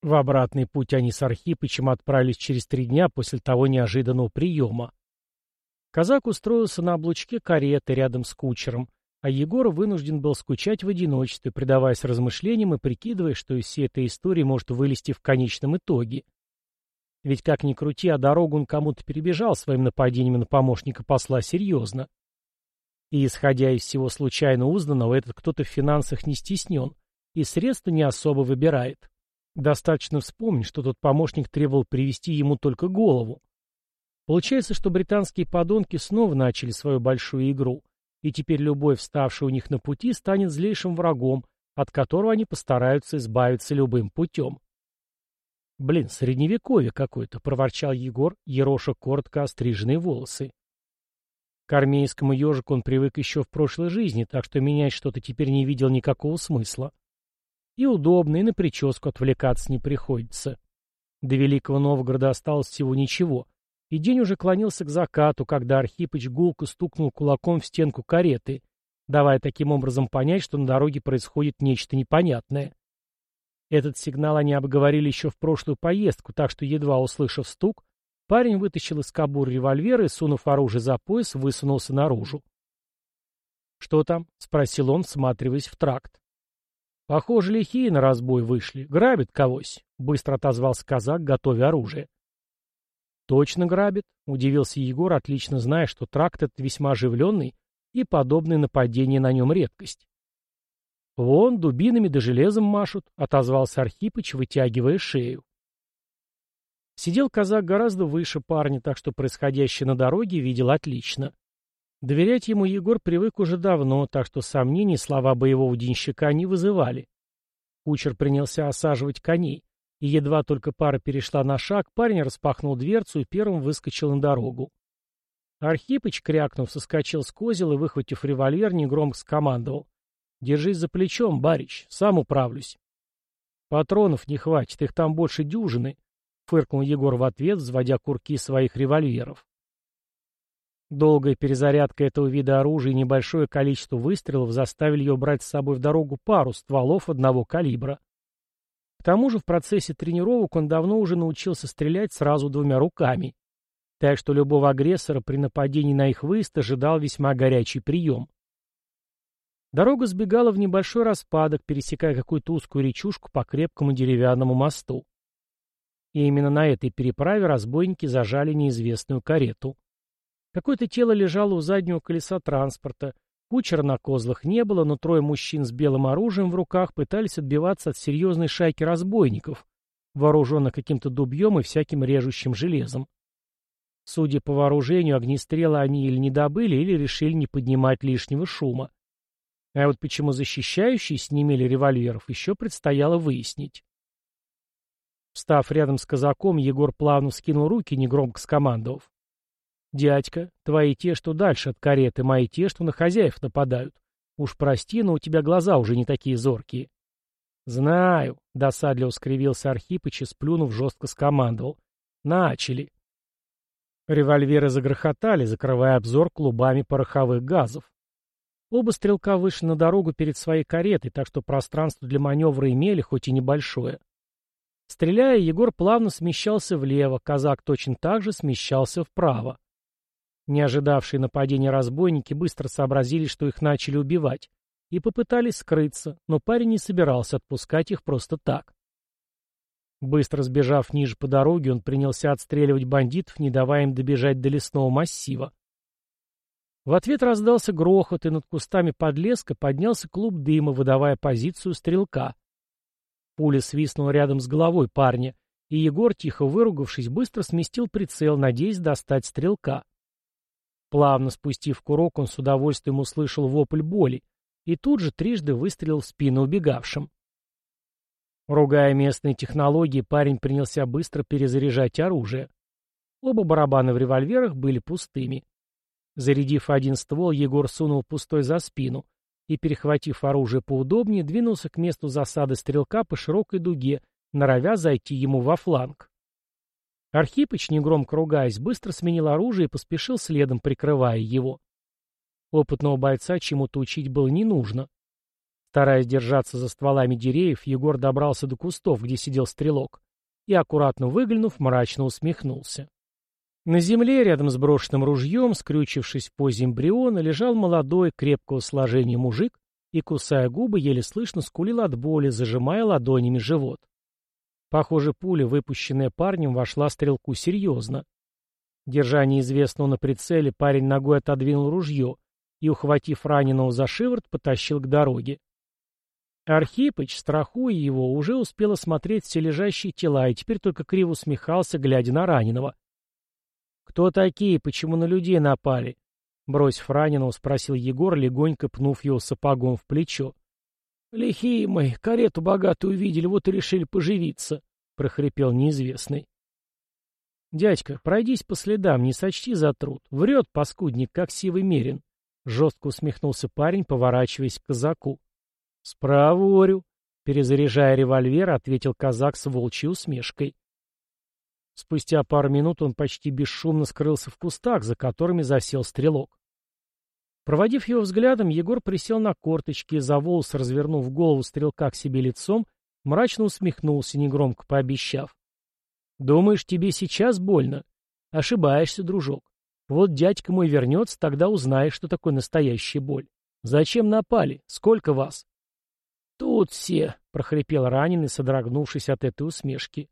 В обратный путь они с Архипычем отправились через три дня после того неожиданного приема. Казак устроился на облучке кареты рядом с кучером, а Егор вынужден был скучать в одиночестве, предаваясь размышлениям и прикидывая, что из всей этой истории может вылезти в конечном итоге. Ведь как ни крути, а дорогу он кому-то перебежал своим нападением на помощника посла серьезно. И, исходя из всего случайно узнанного, этот кто-то в финансах не стеснен и средства не особо выбирает. Достаточно вспомнить, что тот помощник требовал привести ему только голову. Получается, что британские подонки снова начали свою большую игру, и теперь любой, вставший у них на пути, станет злейшим врагом, от которого они постараются избавиться любым путем. «Блин, средневековье какое-то», — проворчал Егор, ероша коротко остриженные волосы. К армейскому ежику он привык еще в прошлой жизни, так что менять что-то теперь не видел никакого смысла. И удобно, и на прическу отвлекаться не приходится. До Великого Новгорода осталось всего ничего, и день уже клонился к закату, когда Архипыч гулко стукнул кулаком в стенку кареты, давая таким образом понять, что на дороге происходит нечто непонятное. Этот сигнал они обговорили еще в прошлую поездку, так что, едва услышав стук, парень вытащил из кобуры револьвер и, сунув оружие за пояс, высунулся наружу. «Что там?» — спросил он, всматриваясь в тракт. «Похоже, лихие на разбой вышли. Грабят когось», — быстро отозвался казак, готовя оружие. «Точно грабит», — удивился Егор, отлично зная, что тракт этот весьма оживленный, и подобные нападения на нем редкость. «Вон, дубинами да железом машут», — отозвался Архипыч, вытягивая шею. Сидел казак гораздо выше парня, так что происходящее на дороге видел отлично. Доверять ему Егор привык уже давно, так что сомнений слова боевого денщика не вызывали. Кучер принялся осаживать коней и едва только пара перешла на шаг, парень распахнул дверцу и первым выскочил на дорогу. Архипыч, крякнув, соскочил с козел и, выхватив револьвер, негромко скомандовал. «Держись за плечом, барич, сам управлюсь». «Патронов не хватит, их там больше дюжины», — фыркнул Егор в ответ, взводя курки своих револьверов. Долгая перезарядка этого вида оружия и небольшое количество выстрелов заставили ее брать с собой в дорогу пару стволов одного калибра. К тому же в процессе тренировок он давно уже научился стрелять сразу двумя руками. Так что любого агрессора при нападении на их выезд ожидал весьма горячий прием. Дорога сбегала в небольшой распадок, пересекая какую-то узкую речушку по крепкому деревянному мосту. И именно на этой переправе разбойники зажали неизвестную карету. Какое-то тело лежало у заднего колеса транспорта, Кучера на козлах не было, но трое мужчин с белым оружием в руках пытались отбиваться от серьезной шайки разбойников, вооруженных каким-то дубьем и всяким режущим железом. Судя по вооружению, огнестрела они или не добыли, или решили не поднимать лишнего шума. А вот почему защищающиеся не имели револьверов, еще предстояло выяснить. Встав рядом с казаком, Егор плавно скинул руки, негромко скомандовав. «Дядька, твои те, что дальше от кареты, мои те, что на хозяев нападают. Уж прости, но у тебя глаза уже не такие зоркие». «Знаю», — досадливо скривился Архипыч и, сплюнув, жестко скомандовал. «Начали». Револьверы загрохотали, закрывая обзор клубами пороховых газов. Оба стрелка вышли на дорогу перед своей каретой, так что пространство для маневра имели, хоть и небольшое. Стреляя, Егор плавно смещался влево, казак точно так же смещался вправо. Не ожидавшие нападения разбойники быстро сообразили, что их начали убивать, и попытались скрыться, но парень не собирался отпускать их просто так. Быстро сбежав ниже по дороге, он принялся отстреливать бандитов, не давая им добежать до лесного массива. В ответ раздался грохот, и над кустами подлеска поднялся клуб дыма, выдавая позицию стрелка. Пуля свистнула рядом с головой парня, и Егор, тихо выругавшись, быстро сместил прицел, надеясь достать стрелка. Плавно спустив курок, он с удовольствием услышал вопль боли и тут же трижды выстрелил в спину убегавшим. Ругая местные технологии, парень принялся быстро перезаряжать оружие. Оба барабана в револьверах были пустыми. Зарядив один ствол, Егор сунул пустой за спину и, перехватив оружие поудобнее, двинулся к месту засады стрелка по широкой дуге, норовя зайти ему во фланг. Архипыч, негромко ругаясь, быстро сменил оружие и поспешил следом, прикрывая его. Опытного бойца чему-то учить было не нужно. Стараясь держаться за стволами деревьев, Егор добрался до кустов, где сидел стрелок, и, аккуратно выглянув, мрачно усмехнулся. На земле, рядом с брошенным ружьем, скрючившись в позе эмбриона, лежал молодой, крепкого сложения мужик и, кусая губы, еле слышно скулил от боли, зажимая ладонями живот. Похоже, пуля, выпущенная парнем, вошла стрелку серьезно. Держа неизвестного на прицеле, парень ногой отодвинул ружье и, ухватив раненого за шиворот, потащил к дороге. Архипыч, страхуя его, уже успел осмотреть все лежащие тела и теперь только криво усмехался, глядя на раненого. «Кто такие? Почему на людей напали?» Бросив раненого, спросил Егор, легонько пнув его сапогом в плечо. «Лихие мы, карету богатую увидели, вот и решили поживиться», — прохрипел неизвестный. «Дядька, пройдись по следам, не сочти за труд. Врет паскудник, как сивый мерин», — жестко усмехнулся парень, поворачиваясь к казаку. «Спроворю», — перезаряжая револьвер, ответил казак с волчьей усмешкой. Спустя пару минут он почти бесшумно скрылся в кустах, за которыми засел стрелок. Проводив его взглядом, Егор присел на корточки и, за волос развернув голову стрелка к себе лицом, мрачно усмехнулся, негромко пообещав. «Думаешь, тебе сейчас больно? Ошибаешься, дружок. Вот дядька мой вернется, тогда узнаешь, что такое настоящая боль. Зачем напали? Сколько вас?» «Тут все», — прохрипел раненый, содрогнувшись от этой усмешки.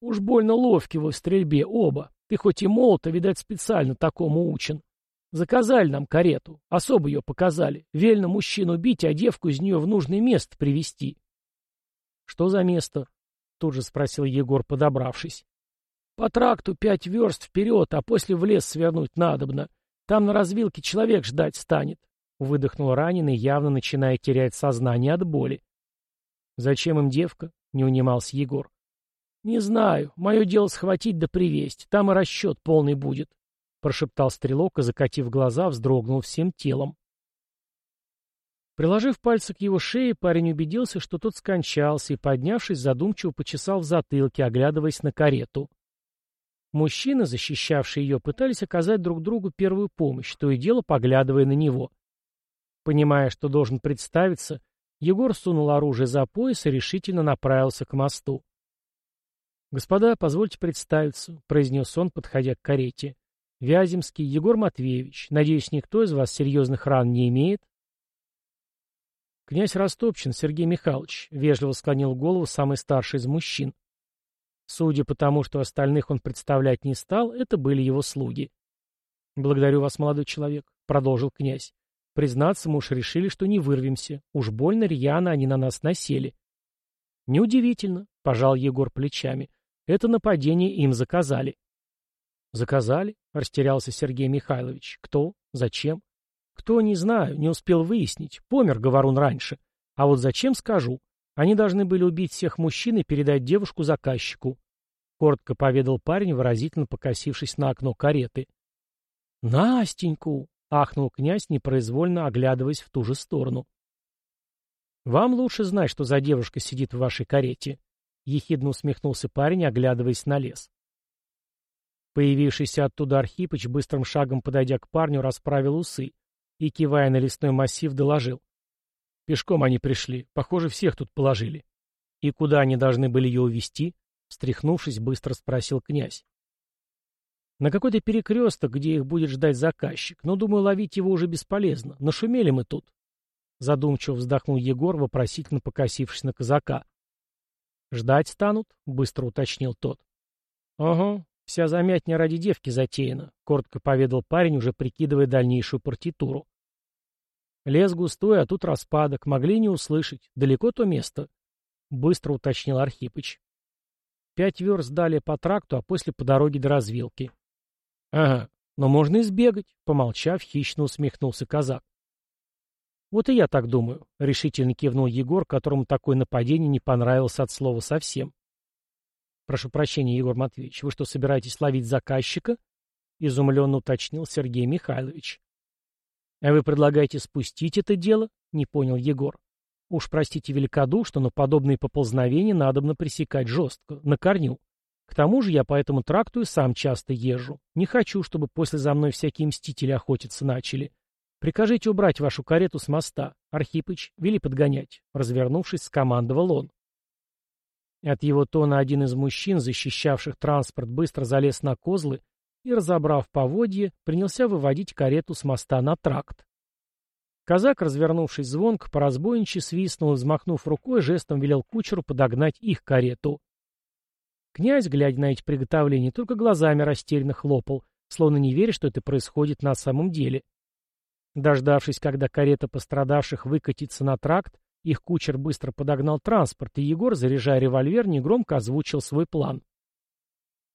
Уж больно ловки вы в стрельбе оба. Ты хоть и молод, а, видать, специально такому учен. Заказали нам карету, особо ее показали. Вельно мужчину бить, а девку из нее в нужное место привести. Что за место? Тут же спросил Егор, подобравшись. По тракту пять верст вперед, а после в лес свернуть надобно. Там на развилке человек ждать станет. Выдохнул раненый, явно начиная терять сознание от боли. Зачем им девка? Не унимался Егор. «Не знаю. Мое дело схватить да привесть. Там и расчет полный будет», — прошептал стрелок и, закатив глаза, вздрогнул всем телом. Приложив пальцы к его шее, парень убедился, что тот скончался, и, поднявшись, задумчиво почесал в затылке, оглядываясь на карету. Мужчины, защищавшие ее, пытались оказать друг другу первую помощь, то и дело поглядывая на него. Понимая, что должен представиться, Егор сунул оружие за пояс и решительно направился к мосту. «Господа, позвольте представиться», — произнес он, подходя к карете. «Вяземский Егор Матвеевич. Надеюсь, никто из вас серьезных ран не имеет?» «Князь Растопчин Сергей Михайлович», — вежливо склонил голову самый старший из мужчин. Судя по тому, что остальных он представлять не стал, это были его слуги. «Благодарю вас, молодой человек», — продолжил князь. «Признаться, мы уж решили, что не вырвемся. Уж больно рьяно они на нас насели». «Неудивительно», — пожал Егор плечами. Это нападение им заказали. Заказали? Растерялся Сергей Михайлович. Кто? Зачем? Кто, не знаю, не успел выяснить. Помер Говорун раньше. А вот зачем, скажу. Они должны были убить всех мужчин и передать девушку заказчику. Коротко поведал парень, выразительно покосившись на окно кареты. «Настеньку!» — ахнул князь, непроизвольно оглядываясь в ту же сторону. «Вам лучше знать, что за девушка сидит в вашей карете. — ехидно усмехнулся парень, оглядываясь на лес. Появившийся оттуда Архипыч, быстрым шагом подойдя к парню, расправил усы и, кивая на лесной массив, доложил. Пешком они пришли. Похоже, всех тут положили. И куда они должны были ее увезти? Встряхнувшись, быстро спросил князь. На какой-то перекресток, где их будет ждать заказчик, но, думаю, ловить его уже бесполезно. Нашумели мы тут. Задумчиво вздохнул Егор, вопросительно покосившись на казака. «Ждать станут?» — быстро уточнил тот. «Ага, вся замятня ради девки затеяна», — коротко поведал парень, уже прикидывая дальнейшую партитуру. «Лес густой, а тут распадок. Могли не услышать. Далеко то место?» — быстро уточнил Архипыч. «Пять верст далее по тракту, а после по дороге до развилки». «Ага, но можно избегать», — помолчав, хищно усмехнулся казак. «Вот и я так думаю», — решительно кивнул Егор, которому такое нападение не понравилось от слова совсем. «Прошу прощения, Егор Матвеевич, вы что, собираетесь ловить заказчика?» — изумленно уточнил Сергей Михайлович. «А вы предлагаете спустить это дело?» — не понял Егор. «Уж простите великодушно, но подобные поползновения надобно пресекать жестко, на корню. К тому же я по этому тракту и сам часто езжу. Не хочу, чтобы после за мной всякие мстители охотиться начали. Прикажите убрать вашу карету с моста. Архипыч, вели подгонять. Развернувшись, скомандовал он. От его тона один из мужчин, защищавших транспорт, быстро залез на козлы и, разобрав поводье, принялся выводить карету с моста на тракт. Казак, развернувшись звонко, по разбойничьи свистнул и, взмахнув рукой, жестом велел кучеру подогнать их карету. Князь, глядя на эти приготовления, только глазами растерянно хлопал, словно не веря, что это происходит на самом деле. Дождавшись, когда карета пострадавших выкатится на тракт, их кучер быстро подогнал транспорт, и Егор, заряжая револьвер, негромко озвучил свой план.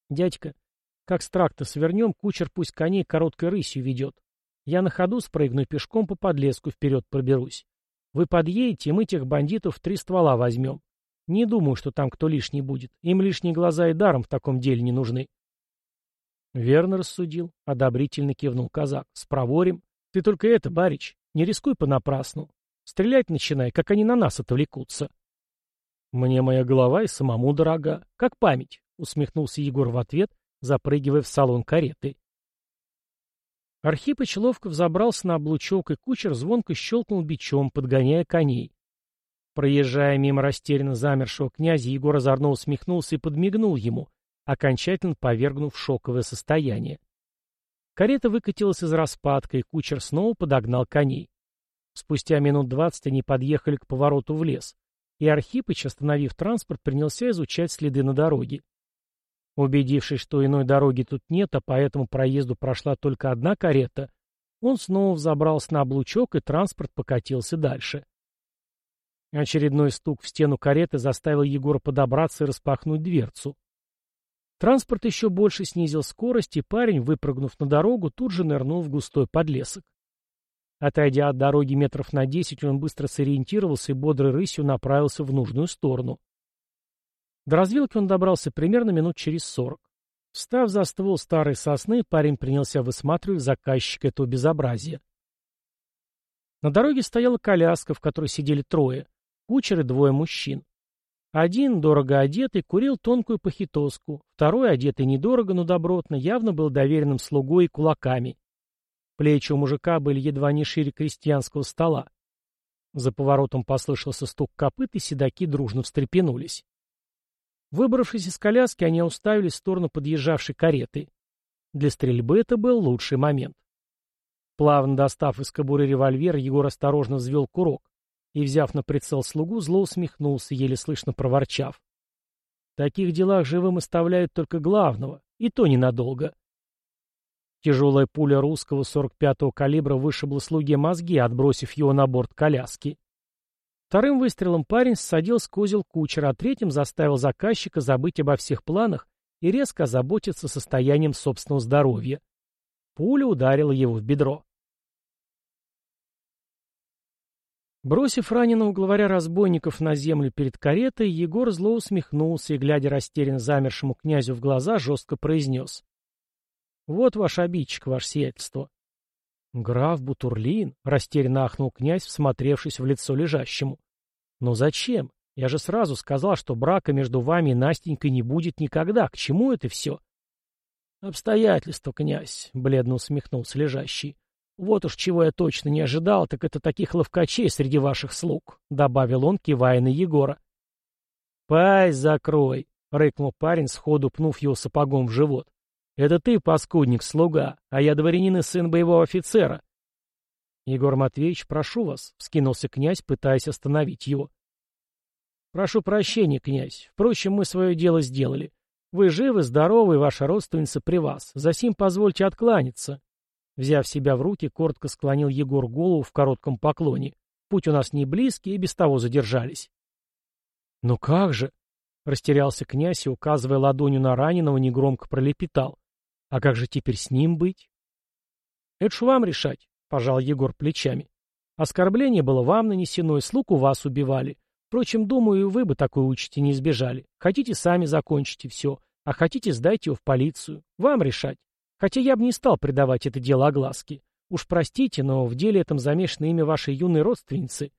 «Дядька, как с тракта свернем, кучер пусть коней короткой рысью ведет. Я на ходу спрыгну пешком по подлеску вперед проберусь. Вы подъедете, и мы тех бандитов в три ствола возьмем. Не думаю, что там кто лишний будет. Им лишние глаза и даром в таком деле не нужны. Верно рассудил, одобрительно кивнул казак. Спроворим. Ты только это, барич, не рискуй понапрасну. Стрелять начинай, как они на нас отвлекутся. Мне моя голова и самому дорога, как память, усмехнулся Егор в ответ, запрыгивая в салон кареты. Архипыч ловко взобрался на облучок, и кучер звонко щелкнул бичом, подгоняя коней. Проезжая мимо растерянно замершего князя, Егор озорно усмехнулся и подмигнул ему, окончательно повергнув в шоковое состояние. Карета выкатилась из распадка, и кучер снова подогнал коней. Спустя минут двадцать они подъехали к повороту в лес, и Архипыч, остановив транспорт, принялся изучать следы на дороге. Убедившись, что иной дороги тут нет, а по этому проезду прошла только одна карета, он снова взобрался на облучок, и транспорт покатился дальше. Очередной стук в стену кареты заставил Егора подобраться и распахнуть дверцу. Транспорт еще больше снизил скорость, и парень, выпрыгнув на дорогу, тут же нырнул в густой подлесок. Отойдя от дороги метров на десять, он быстро сориентировался и бодрой рысью направился в нужную сторону. До развилки он добрался примерно минут через сорок. Встав за ствол старой сосны, парень принялся высматривать заказчика этого безобразия. На дороге стояла коляска, в которой сидели трое кучер и двое мужчин. Один, дорого одетый, курил тонкую похитоску, второй, одетый недорого, но добротно, явно был доверенным слугой и кулаками. Плечи у мужика были едва не шире крестьянского стола. За поворотом послышался стук копыт, и седаки дружно встрепенулись. Выбравшись из коляски, они уставились в сторону подъезжавшей кареты. Для стрельбы это был лучший момент. Плавно достав из кобуры револьвер, Егор осторожно взвел курок и, взяв на прицел слугу, зло усмехнулся, еле слышно проворчав. В таких делах живым оставляют только главного, и то ненадолго. Тяжелая пуля русского 45-го калибра вышибла слуге мозги, отбросив его на борт коляски. Вторым выстрелом парень ссадил с козел кучера, а третьим заставил заказчика забыть обо всех планах и резко озаботиться состоянием собственного здоровья. Пуля ударила его в бедро. Бросив раненого главаря разбойников на землю перед каретой, Егор зло усмехнулся и, глядя растерянно замершему князю в глаза, жестко произнес. «Вот ваш обидчик, ваше сиятельство». «Граф Бутурлин», — растерянно ахнул князь, всмотревшись в лицо лежащему. «Но зачем? Я же сразу сказал, что брака между вами и Настенькой не будет никогда. К чему это все?» «Обстоятельства, князь», — бледно усмехнулся лежащий. «Вот уж чего я точно не ожидал, так это таких ловкачей среди ваших слуг», — добавил он, кивая на Егора. «Пасть закрой», — рыкнул парень, сходу пнув его сапогом в живот. «Это ты, паскудник, слуга, а я дворянин и сын боевого офицера». «Егор Матвеевич, прошу вас», — вскинулся князь, пытаясь остановить его. «Прошу прощения, князь. Впрочем, мы свое дело сделали. Вы живы, здоровы, и ваша родственница при вас. Засим позвольте откланяться», Взяв себя в руки, коротко склонил Егор голову в коротком поклоне. Путь у нас не близкий, и без того задержались. «Ну как же?» — растерялся князь и, указывая ладонью на раненого, негромко пролепетал. «А как же теперь с ним быть?» «Это ж вам решать», — пожал Егор плечами. «Оскорбление было вам нанесено, и слуг у вас убивали. Впрочем, думаю, вы бы такой участи не избежали. Хотите, сами закончите все, а хотите, сдайте его в полицию. Вам решать. Хотя я бы не стал придавать это дело огласке. Уж простите, но в деле этом замешано имя вашей юной родственницы.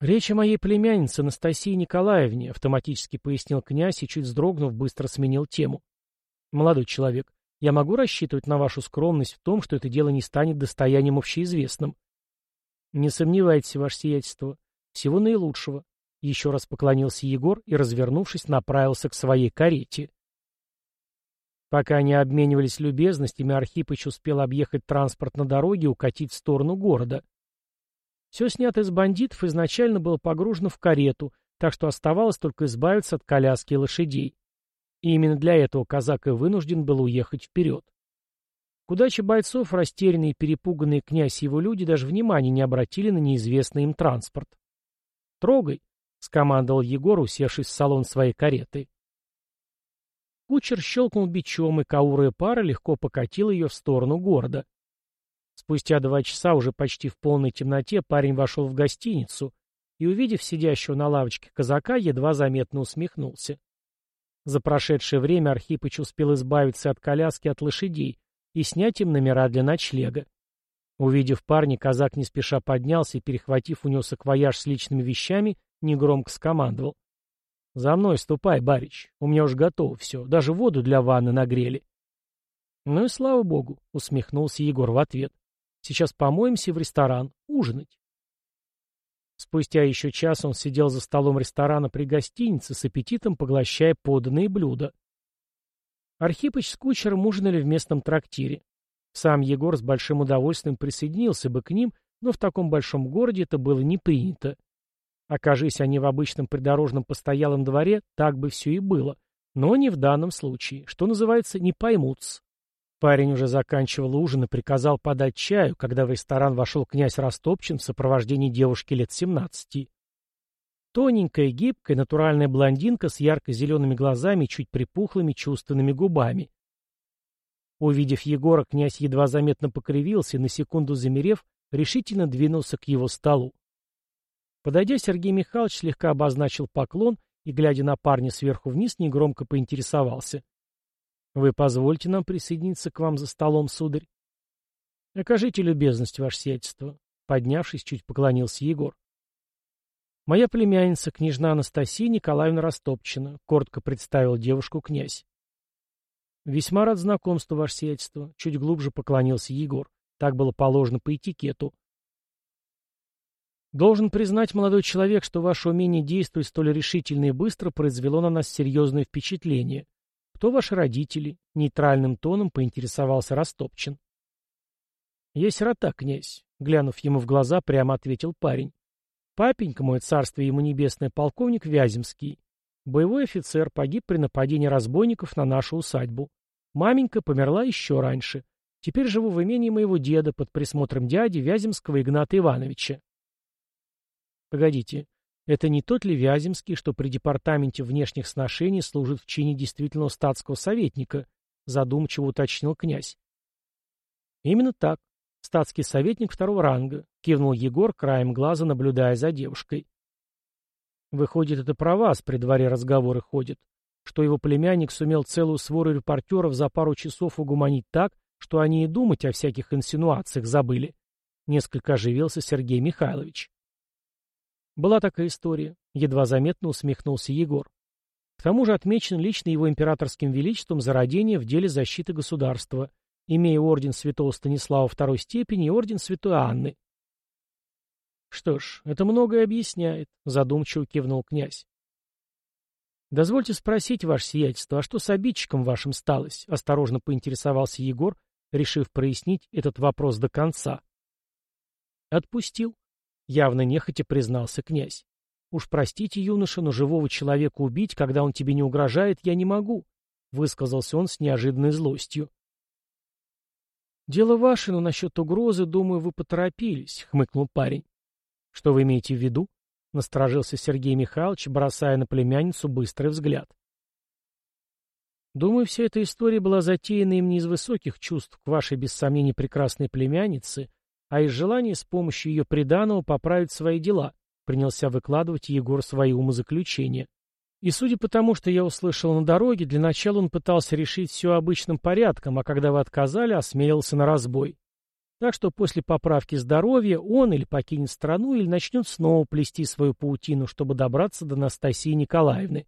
Речь о моей племяннице Анастасии Николаевне, автоматически пояснил князь и, чуть вздрогнув, быстро сменил тему. Молодой человек, Я могу рассчитывать на вашу скромность в том, что это дело не станет достоянием общеизвестным. Не сомневайтесь, ваше сиятельство. Всего наилучшего. Еще раз поклонился Егор и, развернувшись, направился к своей карете. Пока они обменивались любезностями, Архипыч успел объехать транспорт на дороге и укатить в сторону города. Все снятое с бандитов изначально было погружено в карету, так что оставалось только избавиться от коляски и лошадей. И именно для этого казак и вынужден был уехать вперед. К удаче бойцов растерянные и перепуганные князь и его люди даже внимания не обратили на неизвестный им транспорт. «Трогай!» — скомандовал Егор, усевшись в салон своей кареты. Кучер щелкнул бичом, и каурая пара легко покатила ее в сторону города. Спустя два часа, уже почти в полной темноте, парень вошел в гостиницу и, увидев сидящего на лавочке казака, едва заметно усмехнулся. За прошедшее время Архипыч успел избавиться от коляски от лошадей и снять им номера для ночлега. Увидев парня, казак не спеша поднялся и, перехватив у него саквояж с личными вещами, негромко скомандовал. — За мной ступай, барич, у меня уж готово все, даже воду для ванны нагрели. — Ну и слава богу, — усмехнулся Егор в ответ. — Сейчас помоемся в ресторан, ужинать. Спустя еще час он сидел за столом ресторана при гостинице, с аппетитом поглощая поданные блюда. Архипыч с кучером ужинали в местном трактире. Сам Егор с большим удовольствием присоединился бы к ним, но в таком большом городе это было не принято. Окажись они в обычном придорожном постоялом дворе, так бы все и было. Но не в данном случае, что называется, не поймутся. Парень уже заканчивал ужин и приказал подать чаю, когда в ресторан вошел князь Растопчин в сопровождении девушки лет семнадцати. Тоненькая, гибкая, натуральная блондинка с ярко-зелеными глазами и чуть припухлыми чувственными губами. Увидев Егора, князь едва заметно покривился и, на секунду замерев, решительно двинулся к его столу. Подойдя, Сергей Михайлович слегка обозначил поклон и, глядя на парня сверху вниз, негромко поинтересовался. Вы позвольте нам присоединиться к вам за столом, сударь? Окажите любезность, ваше сиятельство. Поднявшись, чуть поклонился Егор. Моя племянница, княжна Анастасия Николаевна Растопчина, коротко представил девушку князь. Весьма рад знакомству, ваше сиятельство. Чуть глубже поклонился Егор. Так было положено по этикету. Должен признать, молодой человек, что ваше умение действовать столь решительно и быстро произвело на нас серьезное впечатление. «Кто ваши родители?» — нейтральным тоном поинтересовался Растопчин. «Я сирота, князь», — глянув ему в глаза, прямо ответил парень. «Папенька мой, царство ему небесное, полковник Вяземский. Боевой офицер погиб при нападении разбойников на нашу усадьбу. Маменька померла еще раньше. Теперь живу в имении моего деда под присмотром дяди Вяземского Игната Ивановича». «Погодите, это не тот ли Вяземский, что при департаменте внешних сношений служит в чине действительного статского советника? Задумчиво уточнил князь. Именно так. Статский советник второго ранга, кивнул Егор, краем глаза наблюдая за девушкой. Выходит, это про вас при дворе разговоры ходят, что его племянник сумел целую свору репортеров за пару часов угуманить так, что они и думать о всяких инсинуациях забыли. Несколько оживился Сергей Михайлович. Была такая история. Едва заметно усмехнулся Егор. К тому же отмечен лично его императорским величеством за родение в деле защиты государства, имея орден святого Станислава второй степени и орден святой Анны. Что ж, это многое объясняет, задумчиво кивнул князь. «Дозвольте спросить, ваше сиятельство, а что с обидчиком вашим сталось?» — осторожно поинтересовался Егор, решив прояснить этот вопрос до конца. «Отпустил», Явно нехотя признался князь. «Уж простите, юноша, но живого человека убить, когда он тебе не угрожает, я не могу», — высказался он с неожиданной злостью. «Дело ваше, но насчет угрозы, думаю, вы поторопились», — хмыкнул парень. «Что вы имеете в виду?» — насторожился Сергей Михайлович, бросая на племянницу быстрый взгляд. «Думаю, вся эта история была затеяна им не из высоких чувств к вашей, без сомнений, прекрасной племяннице, а из желания с помощью ее приданого поправить свои дела, принялся выкладывать Егор свои умозаключения. И судя по тому, что я услышал на дороге, для начала он пытался решить все обычным порядком, а когда вы отказали, осмелился на разбой. Так что после поправки здоровья он или покинет страну, или начнет снова плести свою паутину, чтобы добраться до Анастасии Николаевны.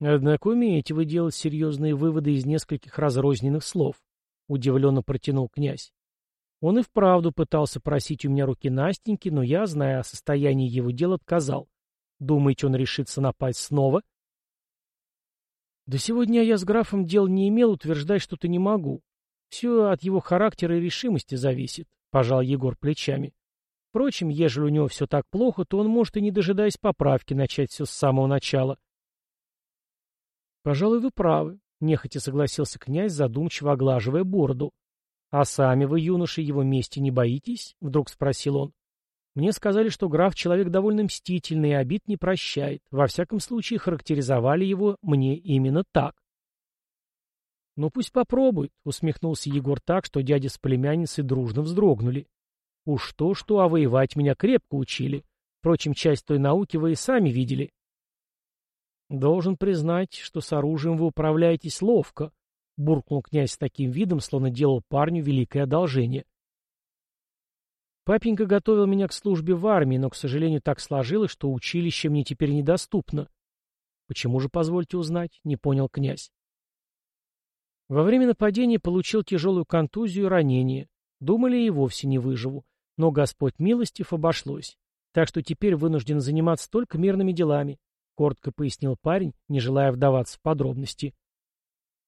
Однако умеете вы делать серьезные выводы из нескольких разрозненных слов, — удивленно протянул князь. Он и вправду пытался просить у меня руки Настеньки, но я, зная о состоянии его дел, отказал. Думаете, он решится напасть снова? До сегодня я с графом дел не имел, утверждать что-то не могу. Все от его характера и решимости зависит, — пожал Егор плечами. Впрочем, ежели у него все так плохо, то он может и не дожидаясь поправки начать все с самого начала. Пожалуй, вы правы, — нехотя согласился князь, задумчиво оглаживая бороду. «А сами вы, юноши, его мести не боитесь?» — вдруг спросил он. «Мне сказали, что граф человек довольно мстительный и обид не прощает. Во всяком случае, характеризовали его мне именно так». «Ну пусть попробует», — усмехнулся Егор так, что дядя с племянницей дружно вздрогнули. «Уж то-что, а воевать меня крепко учили. Впрочем, часть той науки вы и сами видели». «Должен признать, что с оружием вы управляетесь ловко», буркнул князь с таким видом, словно делал парню великое одолжение. Папенька готовил меня к службе в армии, но, к сожалению, так сложилось, что училище мне теперь недоступно. Почему же, позвольте узнать, не понял князь. Во время нападения получил тяжелую контузию и ранение. Думали, и вовсе не выживу. Но Господь милостив обошлось. Так что теперь вынужден заниматься только мирными делами, — коротко пояснил парень, не желая вдаваться в подробности.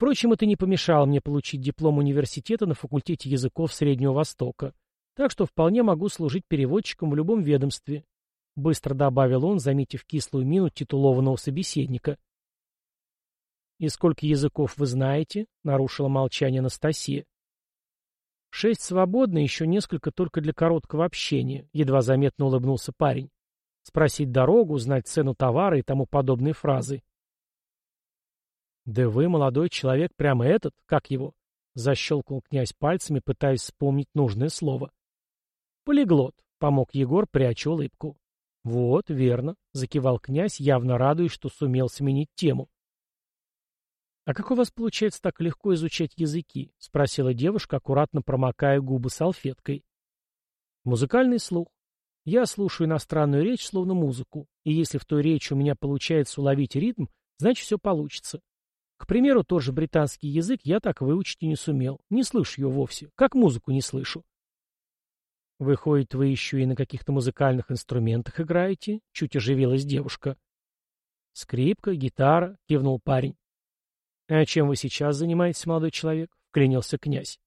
Впрочем, это не помешало мне получить диплом университета на факультете языков Среднего Востока, так что вполне могу служить переводчиком в любом ведомстве. Быстро добавил он, заметив кислую мину титулованного собеседника. «И сколько языков вы знаете?» — нарушила молчание Анастасия. «Шесть свободно, еще несколько только для короткого общения», — едва заметно улыбнулся парень. «Спросить дорогу, узнать цену товара и тому подобные фразы. «Да вы, молодой человек, прямо этот, как его?» — защелкнул князь пальцами, пытаясь вспомнить нужное слово. «Полиглот», — помог Егор, пряча улыбку. «Вот, верно», — закивал князь, явно радуясь, что сумел сменить тему. «А как у вас получается так легко изучать языки?» — спросила девушка, аккуратно промокая губы салфеткой. «Музыкальный слух. Я слушаю иностранную речь, словно музыку, и если в той речи у меня получается уловить ритм, значит, все получится. К примеру, тот же британский язык я так выучить и не сумел. Не слышу его вовсе. Как музыку не слышу. Выходит, вы еще и на каких-то музыкальных инструментах играете? Чуть оживилась девушка. Скрипка, гитара, кивнул парень. А чем вы сейчас занимаетесь, молодой человек? Вклинился князь.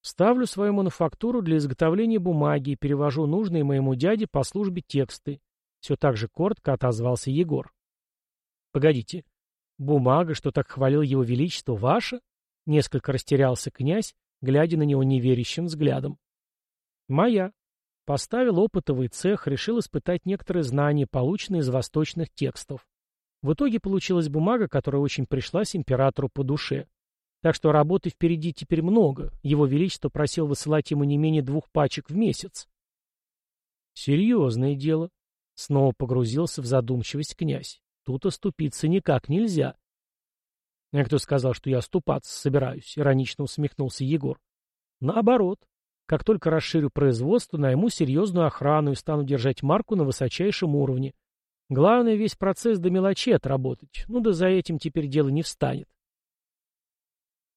Ставлю свою мануфактуру для изготовления бумаги и перевожу нужные моему дяде по службе тексты. Все так же коротко отозвался Егор. Погодите, Бумага, что так хвалил его величество, ваша? Несколько растерялся князь, глядя на него неверящим взглядом. Моя. Поставил опытовый цех, решил испытать некоторые знания, полученные из восточных текстов. В итоге получилась бумага, которая очень пришлась императору по душе. Так что работы впереди теперь много. Его Величество просил высылать ему не менее двух пачек в месяц. Серьезное дело. Снова погрузился в задумчивость князь. Тут оступиться никак нельзя. А кто сказал, что я оступаться собираюсь? Иронично усмехнулся Егор. Наоборот. Как только расширю производство, найму серьезную охрану и стану держать марку на высочайшем уровне. Главное, весь процесс до мелочи отработать. Ну да за этим теперь дело не встанет.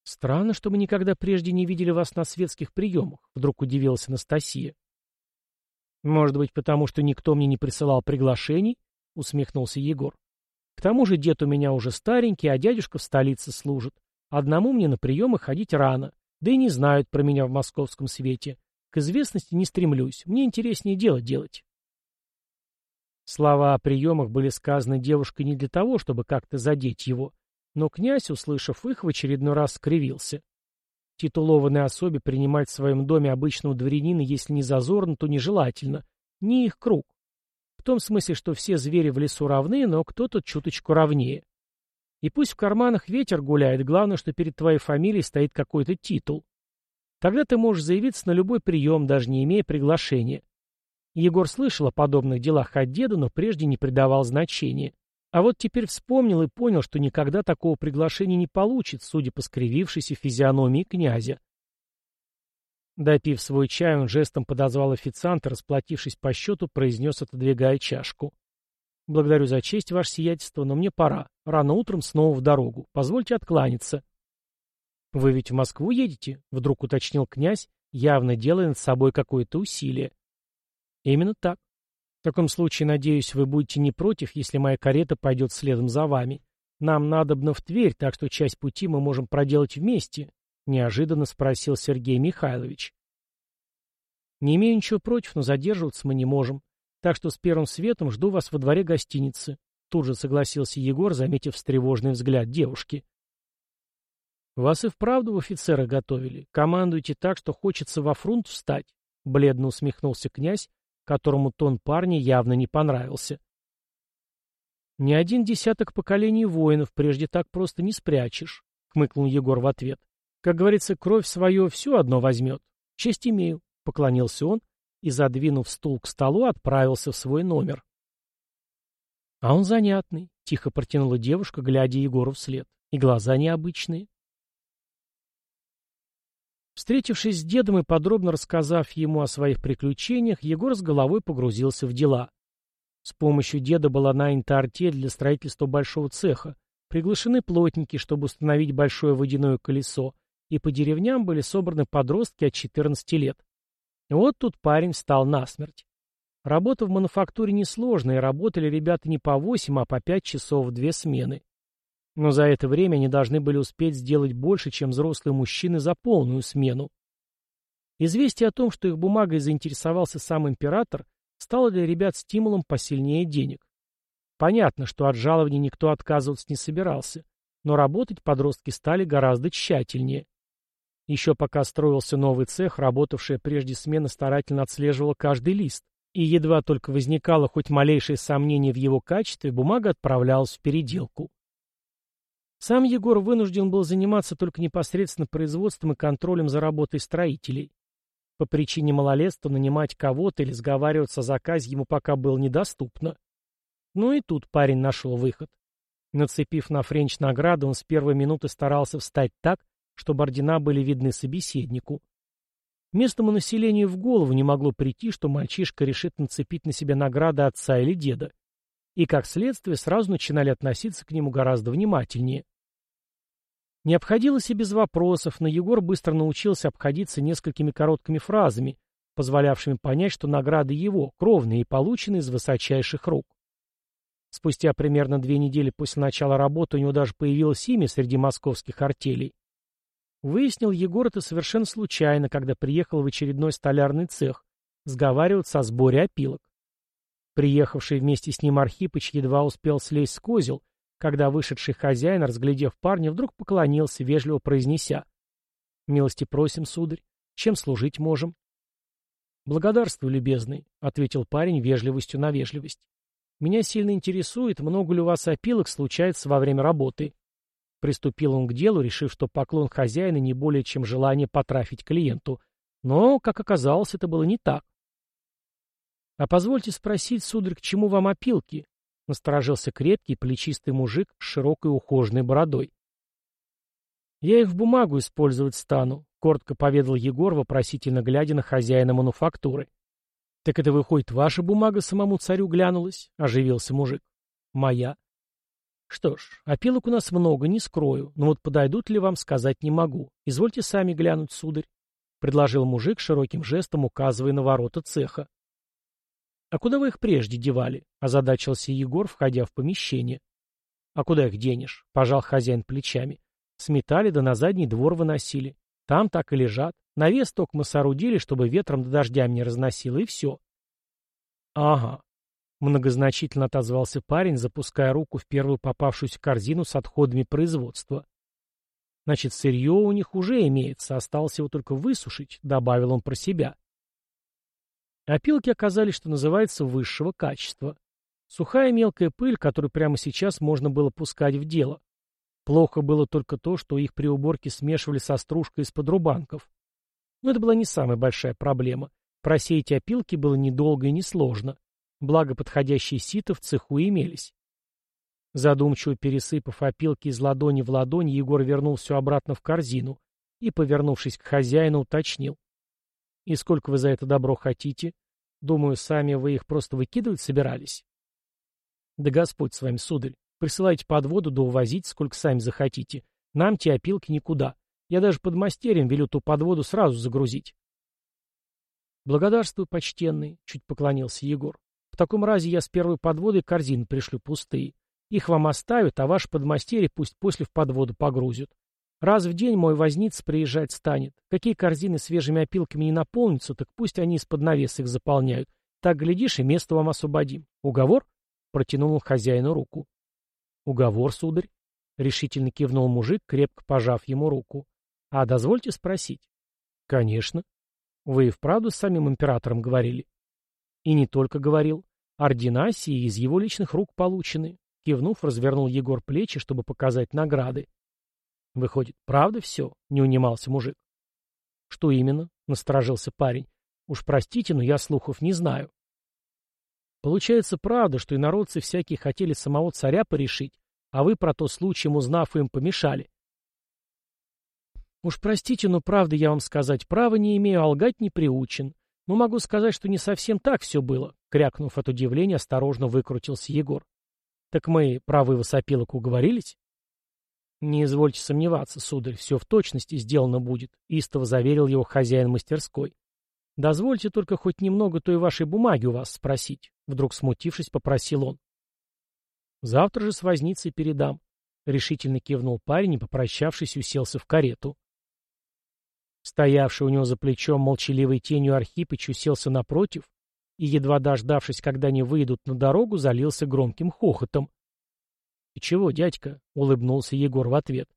Странно, что мы никогда прежде не видели вас на светских приемах, вдруг удивилась Анастасия. Может быть, потому что никто мне не присылал приглашений? Усмехнулся Егор. К тому же дед у меня уже старенький, а дядюшка в столице служит. Одному мне на приемы ходить рано, да и не знают про меня в московском свете. К известности не стремлюсь, мне интереснее дело делать. Слова о приемах были сказаны девушкой не для того, чтобы как-то задеть его, но князь, услышав их, в очередной раз скривился. Титулованной особе принимать в своем доме обычного дворянина, если не зазорно, то нежелательно. Не их круг. В том смысле, что все звери в лесу равны, но кто-то чуточку равнее. И пусть в карманах ветер гуляет, главное, что перед твоей фамилией стоит какой-то титул. Тогда ты можешь заявиться на любой прием, даже не имея приглашения. Егор слышал о подобных делах от деда, но прежде не придавал значения. А вот теперь вспомнил и понял, что никогда такого приглашения не получит, судя по скривившейся физиономии князя. Допив свой чай, он жестом подозвал официанта, расплатившись по счету, произнес, отодвигая чашку. Благодарю за честь, ваше сиятельство, но мне пора. Рано утром снова в дорогу. Позвольте откланяться. Вы ведь в Москву едете? Вдруг уточнил князь, явно делая над собой какое-то усилие. Именно так. В таком случае, надеюсь, вы будете не против, если моя карета пойдет следом за вами. Нам надобно в Тверь, так что часть пути мы можем проделать вместе, неожиданно спросил Сергей Михайлович. Не имею ничего против, но задерживаться мы не можем. Так что с первым светом жду вас во дворе гостиницы. Тут же согласился Егор, заметив встревоженный взгляд девушки. Вас и вправду в офицера готовили. Командуйте так, что хочется во фронт встать. Бледно усмехнулся князь, которому тон парня явно не понравился. Ни один десяток поколений воинов прежде так просто не спрячешь, хмыкнул Егор в ответ. Как говорится, кровь свое все одно возьмет. Честь имею, поклонился он и, задвинув стул к столу, отправился в свой номер. «А он занятный», — тихо протянула девушка, глядя Егору вслед. «И глаза необычные». Встретившись с дедом и подробно рассказав ему о своих приключениях, Егор с головой погрузился в дела. С помощью деда была нанята артель для строительства большого цеха, приглашены плотники, чтобы установить большое водяное колесо, и по деревням были собраны подростки от 14 лет. Вот тут парень встал насмерть. Работа в мануфактуре несложная, работали ребята не по 8, а по 5 часов в две смены. Но за это время они должны были успеть сделать больше, чем взрослые мужчины за полную смену. Известие о том, что их бумагой заинтересовался сам император, стало для ребят стимулом посильнее денег. Понятно, что от жалований никто отказываться не собирался, но работать подростки стали гораздо тщательнее. Еще пока строился новый цех, работавшая прежде смена старательно отслеживала каждый лист, и едва только возникало хоть малейшее сомнение в его качестве, бумага отправлялась в переделку. Сам Егор вынужден был заниматься только непосредственно производством и контролем за работой строителей. По причине малолетства нанимать кого-то или сговариваться о заказе ему пока было недоступно. Ну и тут парень нашел выход. Нацепив на френч награду, он с первой минуты старался встать так, чтобы ордена были видны собеседнику. Местному населению в голову не могло прийти, что мальчишка решит нацепить на себя награды отца или деда. И, как следствие, сразу начинали относиться к нему гораздо внимательнее. Не обходилось и без вопросов, но Егор быстро научился обходиться несколькими короткими фразами, позволявшими понять, что награды его, кровные и получены из высочайших рук. Спустя примерно две недели после начала работы у него даже появилось имя среди московских артелей. Выяснил Егор это совершенно случайно, когда приехал в очередной столярный цех, сговариваться о сборе опилок. Приехавший вместе с ним Архипыч едва успел слезть с козел, когда вышедший хозяин, разглядев парня, вдруг поклонился, вежливо произнеся. «Милости просим, сударь. Чем служить можем?» «Благодарствую, любезный», — ответил парень вежливостью на вежливость. «Меня сильно интересует, много ли у вас опилок случается во время работы. Приступил он к делу, решив, что поклон хозяина не более чем желание потрафить клиенту. Но, как оказалось, это было не так. «А позвольте спросить, сударь, к чему вам опилки?» Насторожился крепкий, плечистый мужик с широкой ухоженной бородой. «Я их в бумагу использовать стану», — коротко поведал Егор, вопросительно глядя на хозяина мануфактуры. «Так это, выходит, ваша бумага самому царю глянулась?» — оживился мужик. «Моя», что ж, опилок у нас много, не скрою, но вот подойдут ли вам, сказать не могу. Извольте сами глянуть, сударь, — предложил мужик широким жестом, указывая на ворота цеха. — А куда вы их прежде девали? — озадачился Егор, входя в помещение. — А куда их денешь? — пожал хозяин плечами. — Сметали да на задний двор выносили. Там так и лежат. Навес только мы соорудили, чтобы ветром да дождями не разносило, и все. — Ага, Многозначительно отозвался парень, запуская руку в первую попавшуюся корзину с отходами производства. Значит, сырье у них уже имеется, осталось его только высушить, добавил он про себя. Опилки оказались, что называется, высшего качества. Сухая мелкая пыль, которую прямо сейчас можно было пускать в дело. Плохо было только то, что их при уборке смешивали со стружкой из-под рубанков. Но это была не самая большая проблема. Просеять опилки было недолго и несложно. Благо подходящие сито в цеху имелись. Задумчиво пересыпав опилки из ладони в ладонь, Егор вернул все обратно в корзину и, повернувшись к хозяину, уточнил. «И сколько вы за это добро хотите? Думаю, сами вы их просто выкидывать собирались». Да Господь с вами, сударь. Присылайте подводу да увозите, сколько сами захотите. Нам те опилки никуда. Я даже под мастерем велю ту подводу сразу загрузить. Благодарствую, почтенный, чуть поклонился Егор. Таком разе я с первой подводой корзины пришлю пустые. Их вам оставят, а ваш подмастерье пусть после в подводу погрузят. Раз в день мой возниц приезжать станет. Какие корзины свежими опилками не наполнятся, так пусть они из-под навеса их заполняют. Так, глядишь, и место вам освободим. Уговор? Протянул он хозяину руку. Уговор, сударь. Решительно кивнул мужик, крепко пожав ему руку. А дозвольте спросить. Конечно. Вы и вправду с самим императором говорили? И не только говорил. Ордена сии из его личных рук получены. Кивнув, развернул Егор плечи, чтобы показать награды. Выходит, правда все? Не унимался мужик. Что именно? Насторожился парень. Уж простите, но я слухов не знаю. Получается, правда, что инородцы всякие хотели самого царя порешить, а вы про то случаем, узнав, им помешали. Уж простите, но правда я вам сказать право не имею, а лгать не приучен. Но могу сказать, что не совсем так все было, крякнув от удивления, осторожно выкрутился Егор. Так мы про вывоз опилок уговорились? Не извольте сомневаться, сударь, все в точности сделано будет, истово заверил его хозяин мастерской. Дозвольте только хоть немного той вашей бумаги у вас спросить, вдруг смутившись, попросил он. Завтра же с возницей передам. Решительно кивнул парень и, попрощавшись, уселся в карету. Стоявший у него за плечом молчаливой тенью Архипыч уселся напротив и, едва дождавшись, когда они выйдут на дорогу, залился громким хохотом. — И чего, дядька? — улыбнулся Егор в ответ.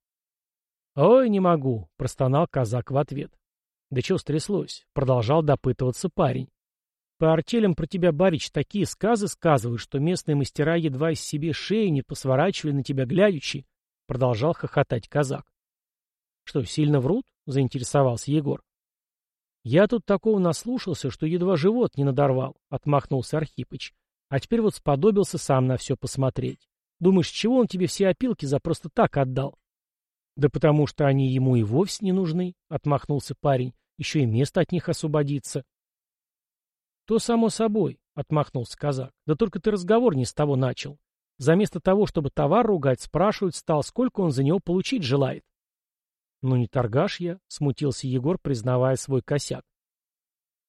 — Ой, не могу, — простонал казак в ответ. — Да чего стряслось? — продолжал допытываться парень. — По артелям про тебя, барич, такие сказы сказывают, что местные мастера едва из себе шеи не посворачивали на тебя глядячи, — продолжал хохотать казак. — Что, сильно врут? — заинтересовался Егор. «Я тут такого наслушался, что едва живот не надорвал», — отмахнулся Архипыч. «А теперь вот сподобился сам на все посмотреть. Думаешь, чего он тебе все опилки за просто так отдал?» «Да потому что они ему и вовсе не нужны», — отмахнулся парень. «Еще и место от них освободится». «То само собой», — отмахнулся казак. «Да только ты разговор не с того начал. Заместо того, чтобы товар ругать, спрашивать стал, сколько он за него получить желает». «Ну не торгаш я», — смутился Егор, признавая свой косяк.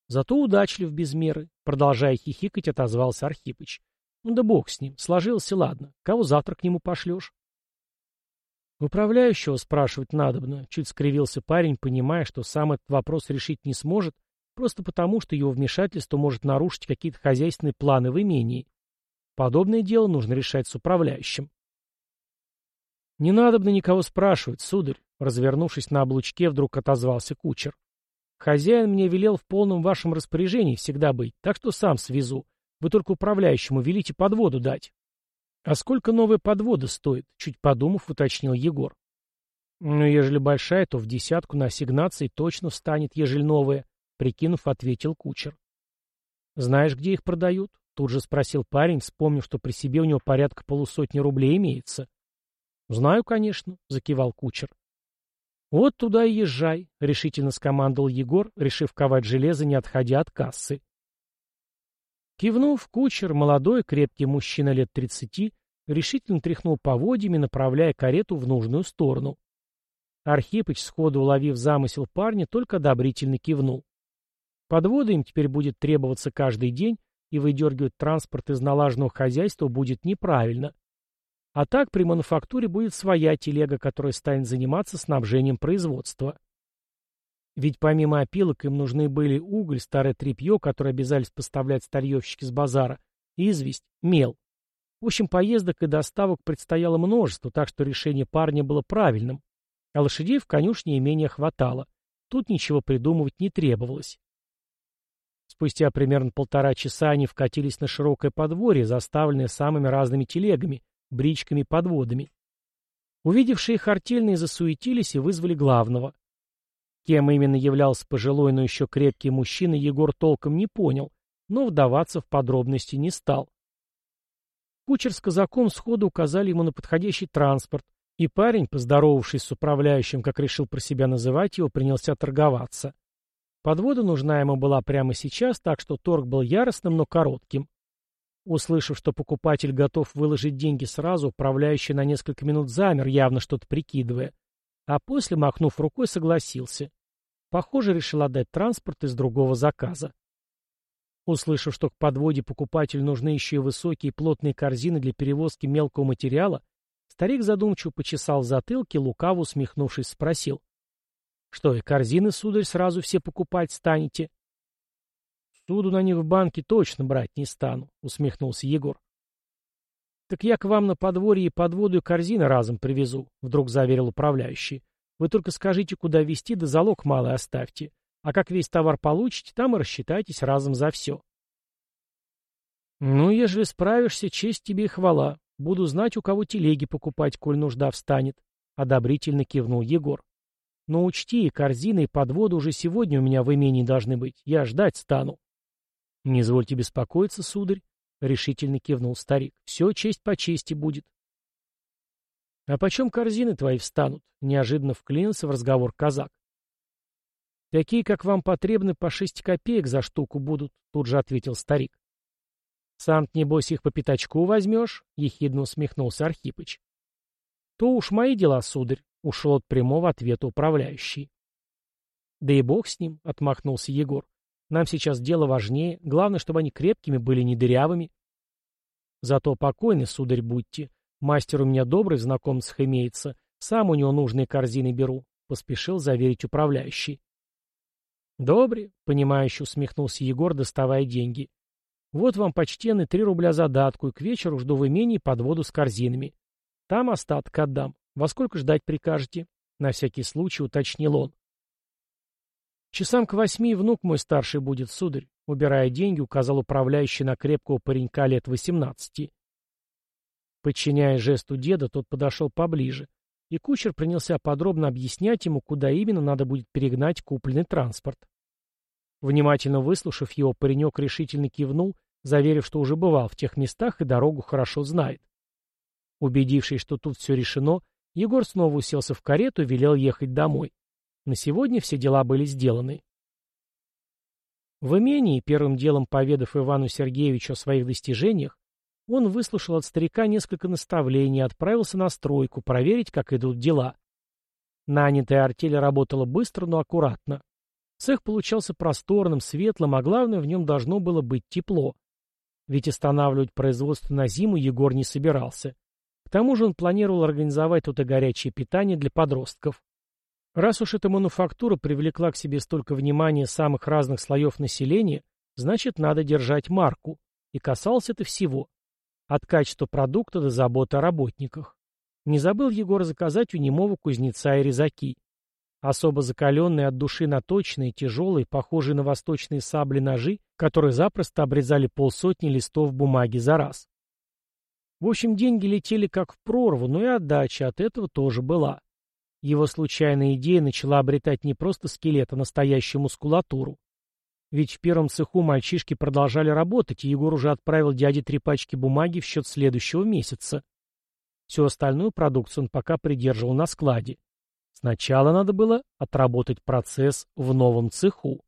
«Зато удачлив без меры», — продолжая хихикать, отозвался Архипыч. «Ну да бог с ним, сложился, ладно. Кого завтра к нему пошлешь?» «Управляющего спрашивать надобно», — чуть скривился парень, понимая, что сам этот вопрос решить не сможет, просто потому, что его вмешательство может нарушить какие-то хозяйственные планы в имении. Подобное дело нужно решать с управляющим. «Не надобно никого спрашивать, сударь», Развернувшись на облучке, вдруг отозвался кучер. «Хозяин мне велел в полном вашем распоряжении всегда быть, так что сам свезу. Вы только управляющему велите подводу дать». «А сколько новая подвода стоит?» — чуть подумав, уточнил Егор. «Ну, ежели большая, то в десятку на ассигнации точно встанет, ежели новая», — прикинув, ответил кучер. «Знаешь, где их продают?» — тут же спросил парень, вспомнив, что при себе у него порядка полусотни рублей имеется. «Знаю, конечно», — закивал кучер. «Вот туда и езжай», — решительно скомандовал Егор, решив ковать железо, не отходя от кассы. Кивнув, кучер, молодой, крепкий мужчина лет тридцати, решительно тряхнул поводьями, направляя карету в нужную сторону. Архипыч, сходу уловив замысел парня, только одобрительно кивнул. Подвода им теперь будет требоваться каждый день, и выдергивать транспорт из налаженного хозяйства будет неправильно. А так при мануфактуре будет своя телега, которая станет заниматься снабжением производства. Ведь помимо опилок им нужны были уголь, старое тряпье, которое обязались поставлять старьевщики с базара, известь, мел. В общем, поездок и доставок предстояло множество, так что решение парня было правильным. А лошадей в конюшне имения хватало. Тут ничего придумывать не требовалось. Спустя примерно полтора часа они вкатились на широкое подворье, заставленное самыми разными телегами, бричками, подводами. Увидевшие их артельные засуетились и вызвали главного. Кем именно являлся пожилой, но еще крепкий мужчина, Егор толком не понял, но вдаваться в подробности не стал. Кучер с казаком сходу указали ему на подходящий транспорт, и парень, поздоровавшись с управляющим, как решил про себя называть его, принялся торговаться. Подвода нужна ему была прямо сейчас, так что торг был яростным, но коротким. Услышав, что покупатель готов выложить деньги сразу, управляющий на несколько минут замер, явно что-то прикидывая, а после, махнув рукой, согласился. Похоже, решил отдать транспорт из другого заказа. Услышав, что к подводе покупателю нужны еще и высокие плотные корзины для перевозки мелкого материала, старик задумчиво почесал затылки, лукаво усмехнувшись, спросил. — Что, и корзины, сударь, сразу все покупать станете? — Суду на них в банке точно брать не стану, — усмехнулся Егор. — Так я к вам на подворье и подводу и корзины разом привезу, — вдруг заверил управляющий. — Вы только скажите, куда везти, да залог малый оставьте. А как весь товар получите, там и рассчитайтесь разом за все. Ну, ежели справишься, честь тебе и хвала. Буду знать, у кого телеги покупать, коль нужда встанет. Одобрительно кивнул Егор. Но учти, корзины, и подводы уже сегодня у меня в имении должны быть. Я ждать стану. Не извольте беспокоиться, сударь, — решительно кивнул старик. Все честь по чести будет. — А почем корзины твои встанут? — неожиданно вклинился в разговор казак. «Такие, как вам потребны, по шесть копеек за штуку будут», — тут же ответил старик. «Сам, небось, их по пятачку возьмешь?» — ехидно усмехнулся Архипыч. «То уж мои дела, сударь», — ушел от прямого ответа управляющий. «Да и бог с ним», — отмахнулся Егор. «Нам сейчас дело важнее. Главное, чтобы они крепкими были, не дырявыми». «Зато покойны, сударь, будьте. Мастер у меня добрый знакомцах имеется. Сам у него нужные корзины беру», — поспешил заверить управляющий. «Добре», — понимающе усмехнулся Егор, доставая деньги. «Вот вам, почтенный, три рубля задатку, и к вечеру жду в имении подводу с корзинами. Там остаток отдам. Во сколько ждать прикажете?» На всякий случай уточнил он. «Часам к восьми внук мой старший будет, сударь», — убирая деньги, указал управляющий на крепкого паренька лет восемнадцати. Подчиняя жесту деда, тот подошел поближе, и кучер принялся подробно объяснять ему, куда именно надо будет перегнать купленный транспорт. Внимательно выслушав его, паренек решительно кивнул, заверив, что уже бывал в тех местах и дорогу хорошо знает. Убедившись, что тут все решено, Егор снова уселся в карету и велел ехать домой. На сегодня все дела были сделаны. В имении, первым делом поведав Ивану Сергеевичу о своих достижениях, он выслушал от старика несколько наставлений и отправился на стройку проверить, как идут дела. Нанятая артель работала быстро, но аккуратно. Цех получался просторным, светлым, а главное, в нем должно было быть тепло. Ведь останавливать производство на зиму Егор не собирался. К тому же он планировал организовать тут и горячее питание для подростков. Раз уж эта мануфактура привлекла к себе столько внимания самых разных слоев населения, значит, надо держать марку. И касалось это всего. От качества продукта до заботы о работниках. Не забыл Егор заказать у немого кузнеца и резаки. Особо закаленные от души наточенные, тяжелые, похожие на восточные сабли ножи, которые запросто обрезали полсотни листов бумаги за раз. В общем, деньги летели как в прорву, но и отдача от этого тоже была. Его случайная идея начала обретать не просто скелет, а настоящую мускулатуру. Ведь в первом цеху мальчишки продолжали работать, и Егор уже отправил дяде три пачки бумаги в счет следующего месяца. Всю остальную продукцию он пока придерживал на складе. Сначала надо было отработать процесс в новом цеху.